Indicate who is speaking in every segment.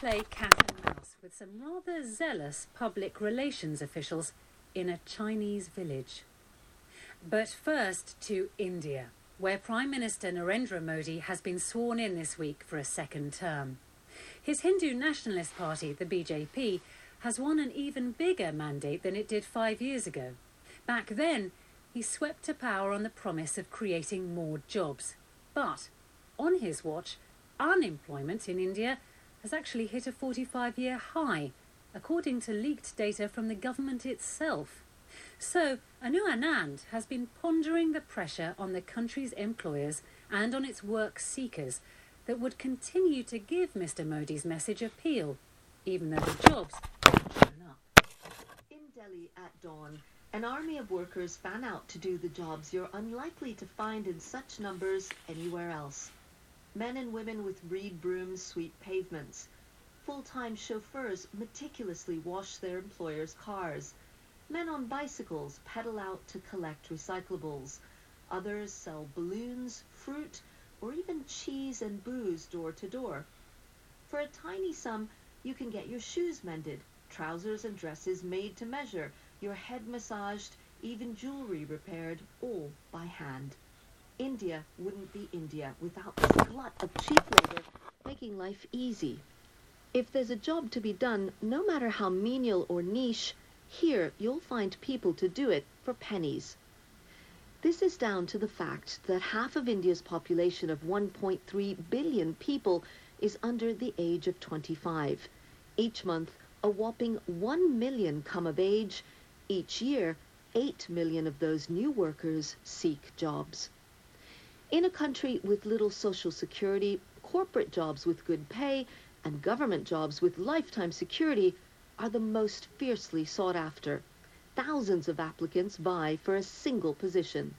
Speaker 1: play cat and mouse with some rather zealous public relations officials in a Chinese village. But first to India, where Prime Minister Narendra Modi has been sworn in this week for a second term. His Hindu Nationalist Party, the BJP, has won an even bigger mandate than it did five years ago. Back then, he swept to power on the promise of creating more jobs. But on his watch, unemployment in India has actually hit a 45 year high, according to leaked data from the government itself. So, Anu Anand has been pondering the pressure on the country's employers and on its work seekers that would continue to give Mr. Modi's message appeal, even though the jobs haven't shown up.
Speaker 2: In Delhi at dawn, an army of workers fan out to do the jobs you're unlikely to find in such numbers anywhere else. Men and women with reed brooms sweep pavements. Full-time chauffeurs meticulously wash their employers' cars. Men on bicycles pedal out to collect recyclables. Others sell balloons, fruit, or even cheese and booze door to door. For a tiny sum, you can get your shoes mended, trousers and dresses made to measure, your head massaged, even jewelry repaired, all by hand. India wouldn't be India without this glut of cheap labor making life easy. If there's a job to be done, no matter how menial or niche, here you'll find people to do it for pennies. This is down to the fact that half of India's population of 1.3 billion people is under the age of 25. Each month, a whopping 1 million come of age. Each year, 8 million of those new workers seek jobs. In a country with little social security, corporate jobs with good pay and government jobs with lifetime security are the most fiercely sought after. Thousands of applicants vie for a single position.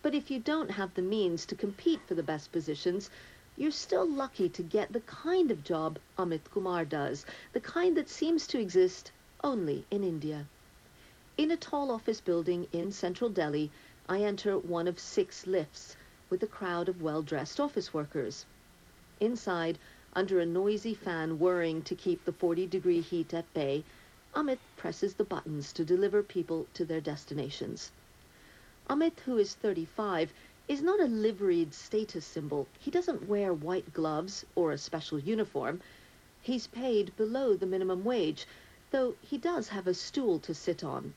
Speaker 2: But if you don't have the means to compete for the best positions, you're still lucky to get the kind of job Amit Kumar does, the kind that seems to exist only in India. In a tall office building in central Delhi, I enter one of six lifts with a crowd of well-dressed office workers. Inside, under a noisy fan whirring to keep the 40-degree heat at bay, Amit presses the buttons to deliver people to their destinations. Amit, who is 35, is not a liveried status symbol. He doesn't wear white gloves or a special uniform. He's paid below the minimum wage, though he does have a stool to sit on.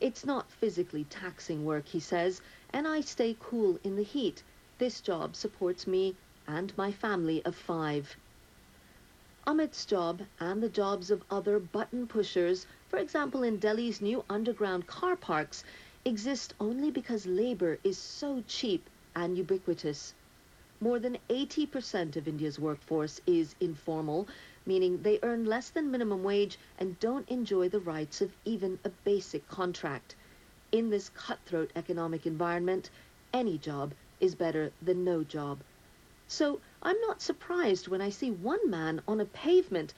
Speaker 2: It's not physically taxing work, he says, and I stay cool in the heat. This job supports me and my family of five. Amit's job and the jobs of other button pushers, for example in Delhi's new underground car parks, exist only because labor is so cheap and ubiquitous. More than 80% of India's workforce is informal, meaning they earn less than minimum wage and don't enjoy the rights of even a basic contract. In this cutthroat economic environment, any job is better than no job. So I'm not surprised when I see one man on a pavement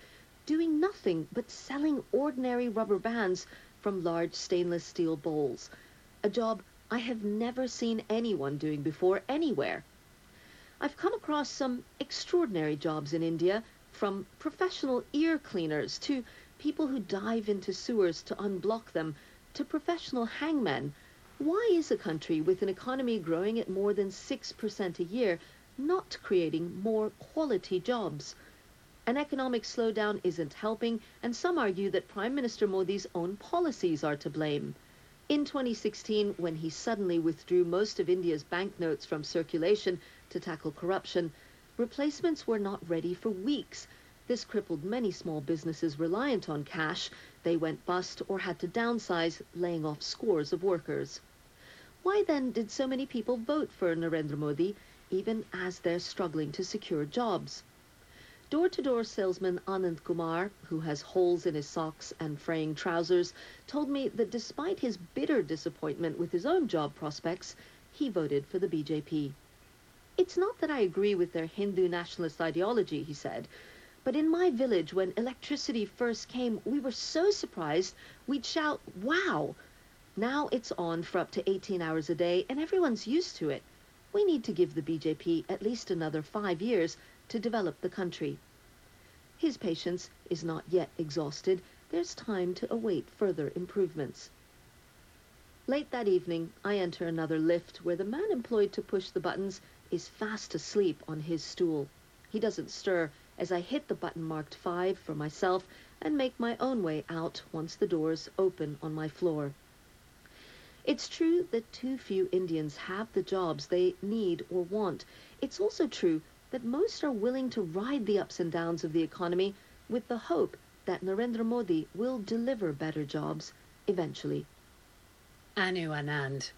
Speaker 2: doing nothing but selling ordinary rubber bands from large stainless steel bowls, a job I have never seen anyone doing before anywhere. I've come across some extraordinary jobs in India from professional ear cleaners to people who dive into sewers to unblock them to professional hangmen. Why is a country with an economy growing at more than 6% a year not creating more quality jobs? An economic slowdown isn't helping, and some argue that Prime Minister Modi's own policies are to blame. In 2016, when he suddenly withdrew most of India's banknotes from circulation to tackle corruption, Replacements were not ready for weeks. This crippled many small businesses reliant on cash. They went bust or had to downsize, laying off scores of workers. Why then did so many people vote for Narendra Modi, even as they're struggling to secure jobs? Door-to-door salesman Anand Kumar, who has holes in his socks and fraying trousers, told me that despite his bitter disappointment with his own job prospects, he voted for the BJP. It's not that I agree with their Hindu nationalist ideology, he said, but in my village, when electricity first came, we were so surprised we'd shout, wow! Now it's on for up to 18 hours a day, and everyone's used to it. We need to give the BJP at least another five years to develop the country. His patience is not yet exhausted. There's time to await further improvements. Late that evening, I enter another lift where the man employed to push the buttons is fast asleep on his stool. He doesn't stir as I hit the button marked 5 for myself and make my own way out once the doors open on my floor. It's true that too few Indians have the jobs they need or want. It's also true that most are willing to ride the ups and downs of the economy with the hope that Narendra Modi will deliver better jobs eventually.
Speaker 1: Anu Anand.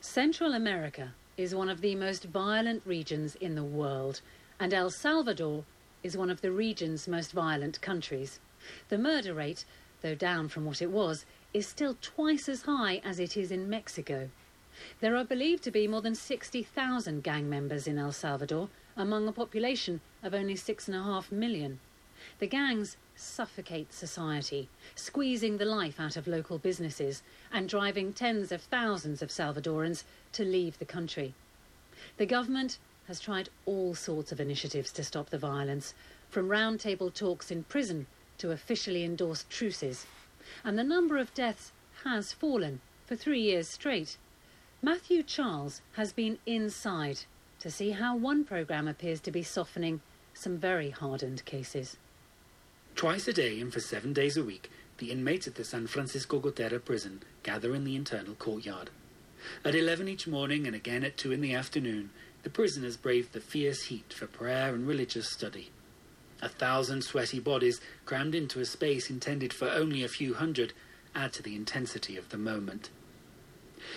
Speaker 1: Central America is one of the most violent regions in the world, and El Salvador is one of the region's most violent countries. The murder rate, though down from what it was, is still twice as high as it is in Mexico. There are believed to be more than 60,000 gang members in El Salvador, among a population of only 6.5 million. The gangs suffocate society, squeezing the life out of local businesses and driving tens of thousands of Salvadorans to leave the country. The government has tried all sorts of initiatives to stop the violence, from roundtable talks in prison to officially endorsed truces. And the number of deaths has fallen for three years straight. Matthew Charles has been inside to see how one programme appears to be softening some very hardened cases.
Speaker 3: Twice a day and for seven days a week, the inmates at the San Francisco Gotera prison gather in the internal courtyard. At 11 each morning and again at 2 in the afternoon, the prisoners brave the fierce heat for prayer and religious study. A thousand sweaty bodies crammed into a space intended for only a few hundred add to the intensity of the moment.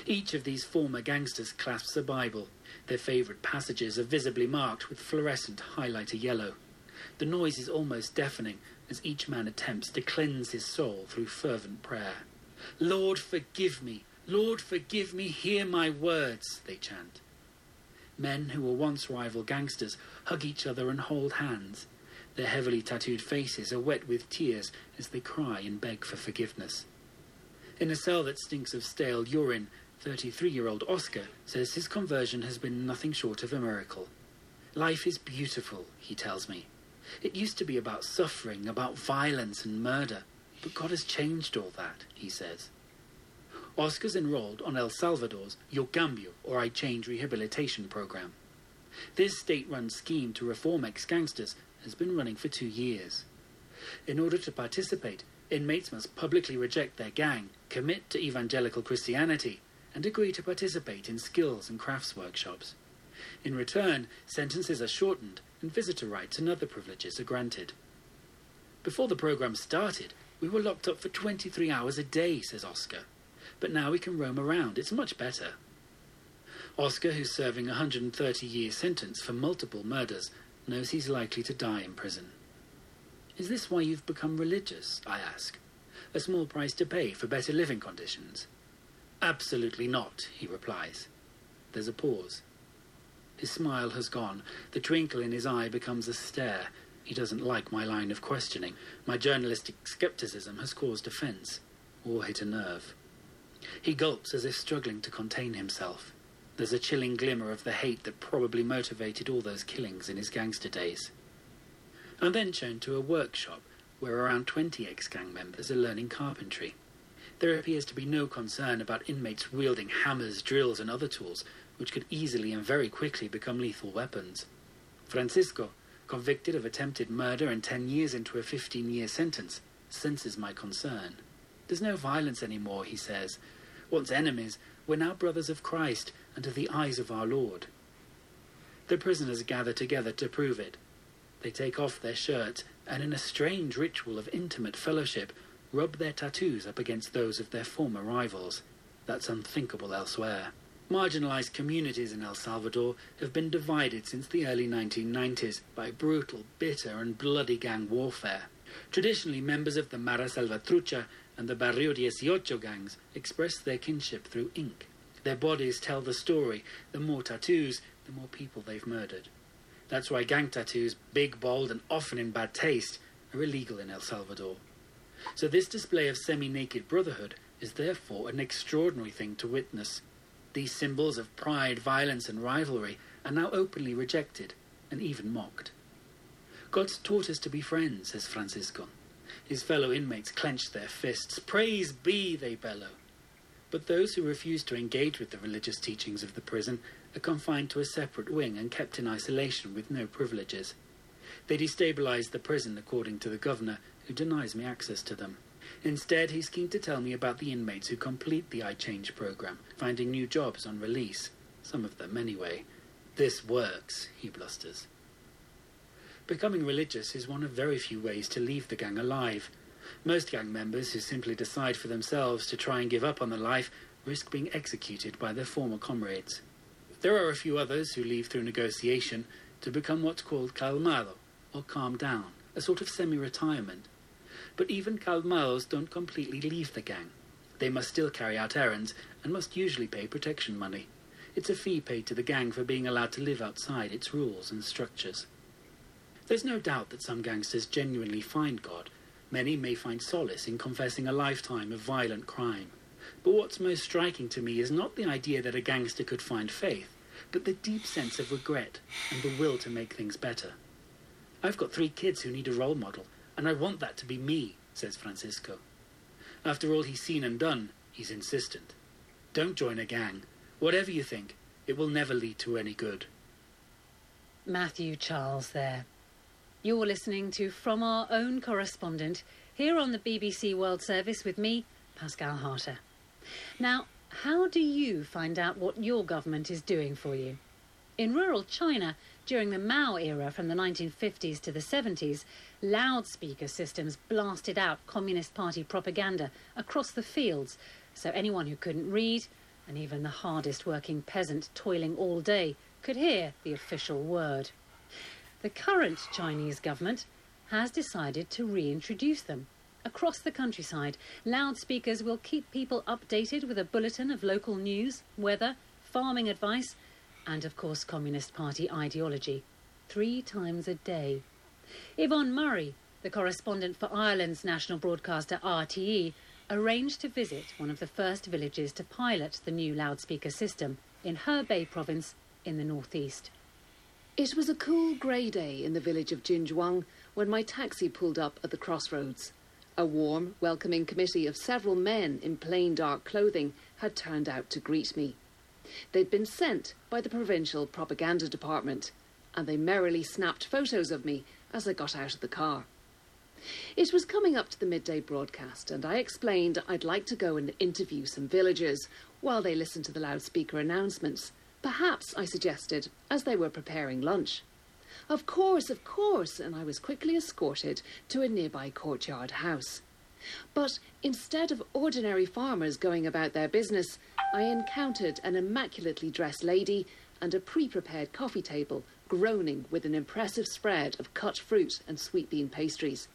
Speaker 3: Each of these former gangsters clasps a Bible. Their favourite passages are visibly marked with fluorescent highlighter yellow. The noise is almost deafening as each man attempts to cleanse his soul through fervent prayer. Lord, forgive me! Lord, forgive me! Hear my words! they chant. Men who were once rival gangsters hug each other and hold hands. Their heavily tattooed faces are wet with tears as they cry and beg for forgiveness. In a cell that stinks of stale urine, 33 year old Oscar says his conversion has been nothing short of a miracle. Life is beautiful, he tells me. It used to be about suffering, about violence and murder, but God has changed all that, he says. Oscar's enrolled on El Salvador's Yo Cambio, or I Change rehabilitation program. This state run scheme to reform ex gangsters has been running for two years. In order to participate, inmates must publicly reject their gang, commit to evangelical Christianity, and agree to participate in skills and crafts workshops. In return, sentences are shortened and visitor rights and other privileges are granted. Before the program started, we were locked up for 23 hours a day, says Oscar but now we can roam around. It's much better. Oscar, who's serving a 130 year sentence for multiple murders, knows he's likely to die in prison. Is this why you've become religious? I ask. A small price to pay for better living conditions? Absolutely not, he replies. There's a pause. His smile has gone. The twinkle in his eye becomes a stare. He doesn't like my line of questioning. My journalistic skepticism has caused offence or hit a nerve. He gulps as if struggling to contain himself. There's a chilling glimmer of the hate that probably motivated all those killings in his gangster days. I'm then shown to a workshop where around 20 ex-gang members are learning carpentry. There appears to be no concern about inmates wielding hammers, drills and other tools, which could easily and very quickly become lethal weapons. Francisco, convicted of attempted murder and 10 years into a 15-year sentence, senses my concern. There's no violence anymore, he says. Once enemies, we're now brothers of Christ under the eyes of our Lord. The prisoners gather together to prove it. They take off their shirts and, in a strange ritual of intimate fellowship, rub their tattoos up against those of their former rivals. That's unthinkable elsewhere. Marginalized communities in El Salvador have been divided since the early 1990s by brutal, bitter, and bloody gang warfare. Traditionally, members of the Mara Salvatrucha and the Barrio Dieciocho gangs express their kinship through ink. Their bodies tell the story. The more tattoos, the more people they've murdered. That's why gang tattoos, big, bold, and often in bad taste, are illegal in El Salvador. So this display of semi-naked brotherhood is therefore an extraordinary thing to witness. These symbols of pride, violence, and rivalry are now openly rejected and even mocked. God's taught us to be friends, says Francisco. His fellow inmates clench their fists. Praise be, they bellow. But those who refuse to engage with the religious teachings of the prison are confined to a separate wing and kept in isolation with no privileges. They destabilise the prison, according to the governor, who denies me access to them. Instead, he's keen to tell me about the inmates who complete the I Change program, finding new jobs on release. Some of them, anyway. This works, he blusters. Becoming religious is one of very few ways to leave the gang alive. Most gang members who simply decide for themselves to try and give up on the life risk being executed by their former comrades. There are a few others who leave through negotiation to become what's called calmado, or calm down, a sort of semi-retirement. But even calmados don't completely leave the gang. They must still carry out errands and must usually pay protection money. It's a fee paid to the gang for being allowed to live outside its rules and structures. There's no doubt that some gangsters genuinely find God. Many may find solace in confessing a lifetime of violent crime. But what's most striking to me is not the idea that a gangster could find faith, but the deep sense of regret and the will to make things better. I've got three kids who need a role model, and I want that to be me, says Francisco. After all he's seen and done, he's insistent. Don't join a gang. Whatever you think, it will never lead to any good.
Speaker 1: Matthew Charles there. You're listening to From Our Own Correspondent here on the BBC World Service with me, Pascale Harter. Now, how do you find out what your government is doing for you? In rural China, during the Mao era from the 1950s to the 70s, loudspeaker systems blasted out Communist Party propaganda across the fields, so anyone who couldn't read, and even the hardest working peasant toiling all day, could hear the official word. The current Chinese government has decided to reintroduce them. Across the countryside, loudspeakers will keep people updated with a bulletin of local news, weather, farming advice, and of course Communist Party ideology, three times a day. Yvonne Murray, the correspondent for Ireland's national broadcaster RTE, arranged to visit one of the first villages to pilot the new loudspeaker system in Hebei province in the northeast.
Speaker 4: It was a cool grey day in the village of Jinjuang when my taxi pulled up at the crossroads. A warm, welcoming committee of several men in plain dark clothing had turned out to greet me. They'd been sent by the provincial propaganda department, and they merrily snapped photos of me as I got out of the car. It was coming up to the midday broadcast, and I explained I'd like to go and interview some villagers while they listened to the loudspeaker announcements. Perhaps, I suggested, as they were preparing lunch. Of course, of course, and I was quickly escorted to a nearby courtyard house. But instead of ordinary farmers going about their business, I encountered an immaculately dressed lady and a pre prepared coffee table groaning with an impressive spread of cut fruit and sweet bean pastries.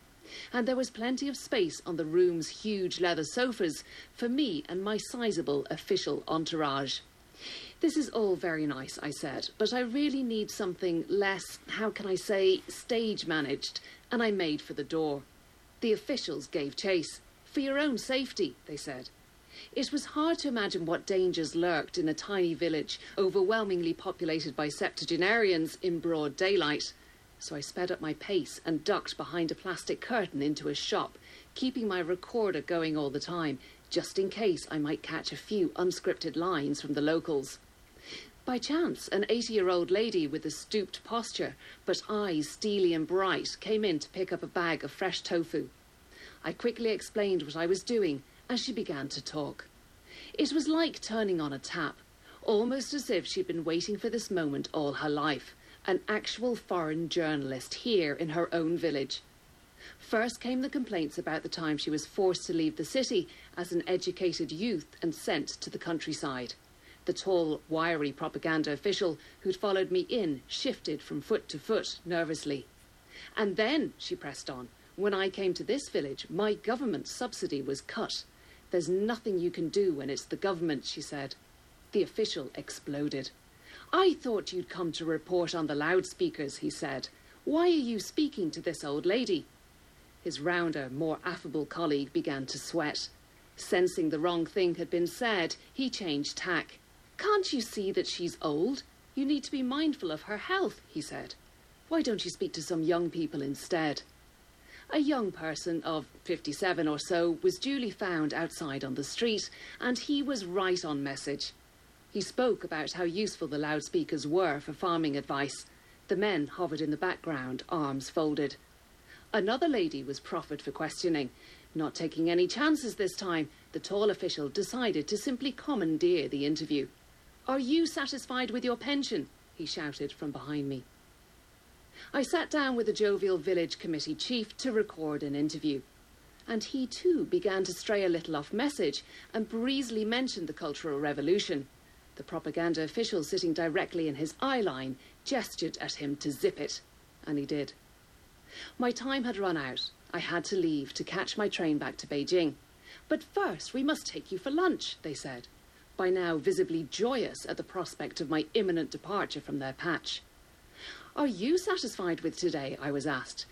Speaker 4: And there was plenty of space on the room's huge leather sofas for me and my sizable official entourage. This is all very nice, I said, but I really need something less, how can I say, stage managed, and I made for the door. The officials gave chase. For your own safety, they said. It was hard to imagine what dangers lurked in a tiny village overwhelmingly populated by septuagenarians in broad daylight. So I sped up my pace and ducked behind a plastic curtain into a shop, keeping my recorder going all the time, just in case I might catch a few unscripted lines from the locals. By chance, an 80 year old lady with a stooped posture, but eyes steely and bright, came in to pick up a bag of fresh tofu. I quickly explained what I was doing as she began to talk. It was like turning on a tap, almost as if she'd been waiting for this moment all her life, an actual foreign journalist here in her own village. First came the complaints about the time she was forced to leave the city as an educated youth and sent to the countryside. The tall, wiry propaganda official who'd followed me in shifted from foot to foot nervously. And then, she pressed on, when I came to this village, my government subsidy was cut. There's nothing you can do when it's the government, she said. The official exploded. I thought you'd come to report on the loudspeakers, he said. Why are you speaking to this old lady? His rounder, more affable colleague began to sweat. Sensing the wrong thing had been said, he changed tack. Can't you see that she's old? You need to be mindful of her health, he said. Why don't you speak to some young people instead? A young person of 57 or so was duly found outside on the street, and he was right on message. He spoke about how useful the loudspeakers were for farming advice. The men hovered in the background, arms folded. Another lady was proffered for questioning. Not taking any chances this time, the tall official decided to simply commandeer the interview. Are you satisfied with your pension? he shouted from behind me. I sat down with the jovial village committee chief to record an interview. And he too began to stray a little off message and breezily mentioned the Cultural Revolution. The propaganda official sitting directly in his eye line gestured at him to zip it, and he did. My time had run out. I had to leave to catch my train back to Beijing. But first, we must take you for lunch, they said, by now visibly joyous at the prospect of my imminent departure from their patch. Are you satisfied with today? I was asked.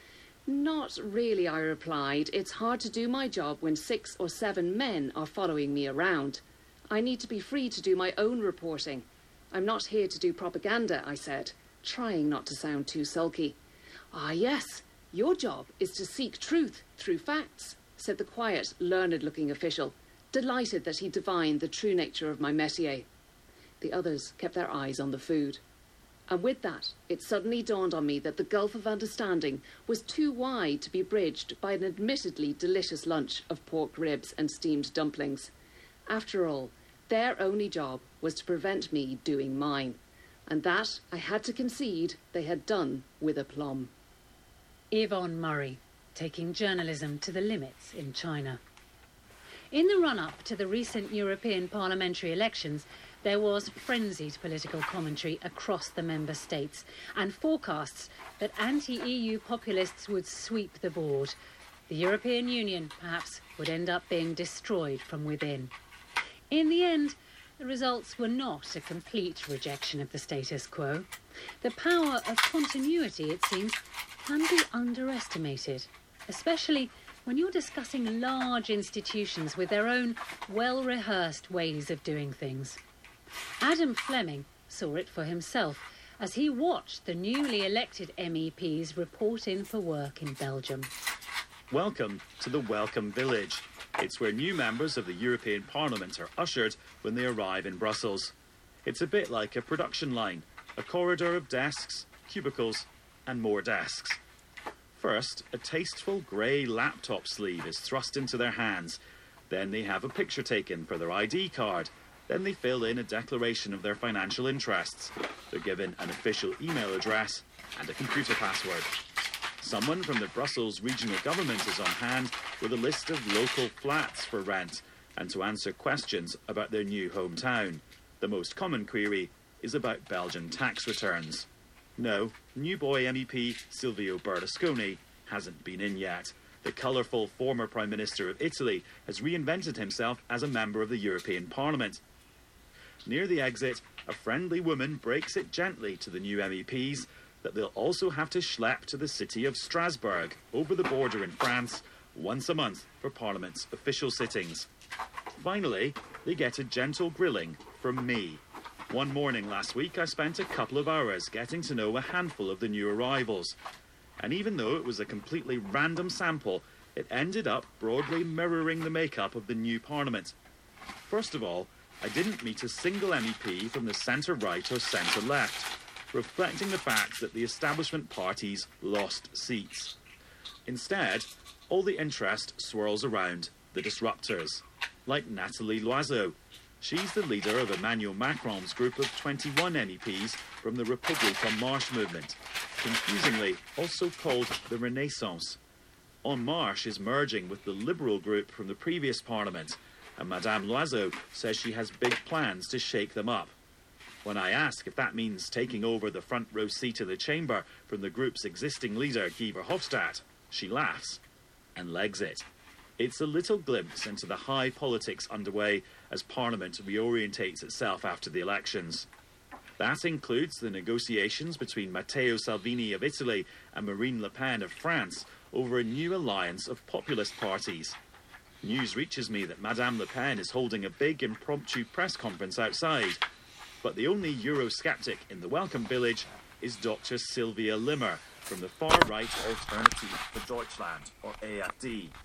Speaker 4: Not really, I replied. It's hard to do my job when six or seven men are following me around. I need to be free to do my own reporting. I'm not here to do propaganda, I said, trying not to sound too sulky. Ah, yes, your job is to seek truth through facts, said the quiet, learned looking official, delighted that he divined the true nature of my métier. The others kept their eyes on the food. And with that, it suddenly dawned on me that the gulf of understanding was too wide to be bridged by an admittedly delicious lunch of pork ribs and steamed dumplings. After all, their only job was to prevent me doing mine, and that I had to concede they had done with aplomb.
Speaker 1: Yvonne Murray, taking journalism to the limits in China. In the run up to the recent European parliamentary elections, there was frenzied political commentary across the member states and forecasts that anti EU populists would sweep the board. The European Union, perhaps, would end up being destroyed from within. In the end, the results were not a complete rejection of the status quo. The power of continuity, it seems, can be underestimated, especially when you're discussing large institutions with their own well rehearsed ways of doing things. Adam Fleming saw it for himself as he watched the newly elected MEPs report in for work in Belgium.
Speaker 5: Welcome to the Welcome Village. It's where new members of the European Parliament are ushered when they arrive in Brussels. It's a bit like a production line a corridor of desks, cubicles, and more desks. First, a tasteful grey laptop sleeve is thrust into their hands. Then they have a picture taken for their ID card. Then they fill in a declaration of their financial interests. They're given an official email address and a computer password. Someone from the Brussels regional government is on hand with a list of local flats for rent and to answer questions about their new hometown. The most common query is about Belgian tax returns. No, new boy MEP Silvio Berlusconi hasn't been in yet. The colourful former Prime Minister of Italy has reinvented himself as a member of the European Parliament. Near the exit, a friendly woman breaks it gently to the new MEPs that they'll also have to schlep to the city of Strasbourg, over the border in France, once a month for Parliament's official sittings. Finally, they get a gentle grilling from me. One morning last week, I spent a couple of hours getting to know a handful of the new arrivals. And even though it was a completely random sample, it ended up broadly mirroring the makeup of the new Parliament. First of all, I didn't meet a single MEP from the centre right or centre left reflecting the fact that the establishment parties lost seats. Instead, all the interest swirls around the disruptors, like Nathalie Loiseau. She's the leader of Emmanuel Macron's group of 21 MEPs from the Republique en Marche movement, confusingly also called the Renaissance. En Marche is merging with the Liberal group from the previous parliament, and Madame Loiseau says she has big plans to shake them up. When I ask if that means taking over the front row seat in the chamber from the group's existing leader, Guy Verhofstadt, she laughs and legs it. It's a little glimpse into the high politics underway as Parliament reorientates itself after the elections. That includes the negotiations between Matteo Salvini of Italy and Marine Le Pen of France over a new alliance of populist parties. News reaches me that Madame Le Pen is holding a big impromptu press conference outside but the only Eurosceptic in the Welcome Village is Dr. Sylvia Limmer, from the far right Alternative for Deutschland, or AFD,